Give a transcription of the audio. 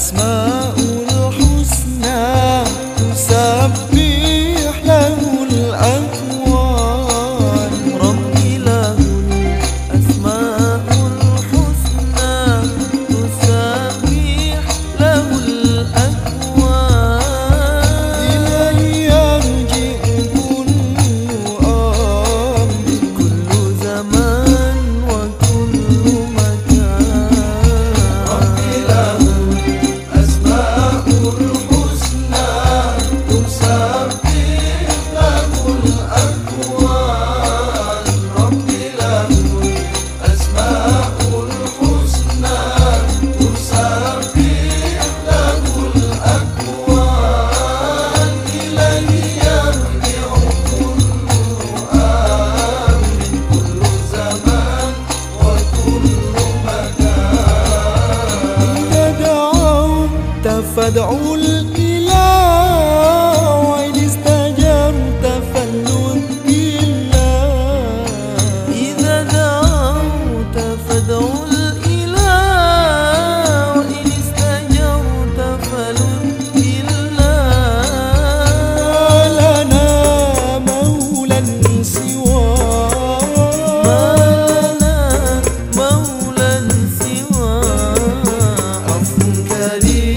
الأسماء الحسنى تسبح فادعوا الإله وإن استجبت فلن الله إذا دعوت فادعوا الإله وإن استجبت فلن بالله لنا مولا سوى ما لنا مولا سوى عفو كريم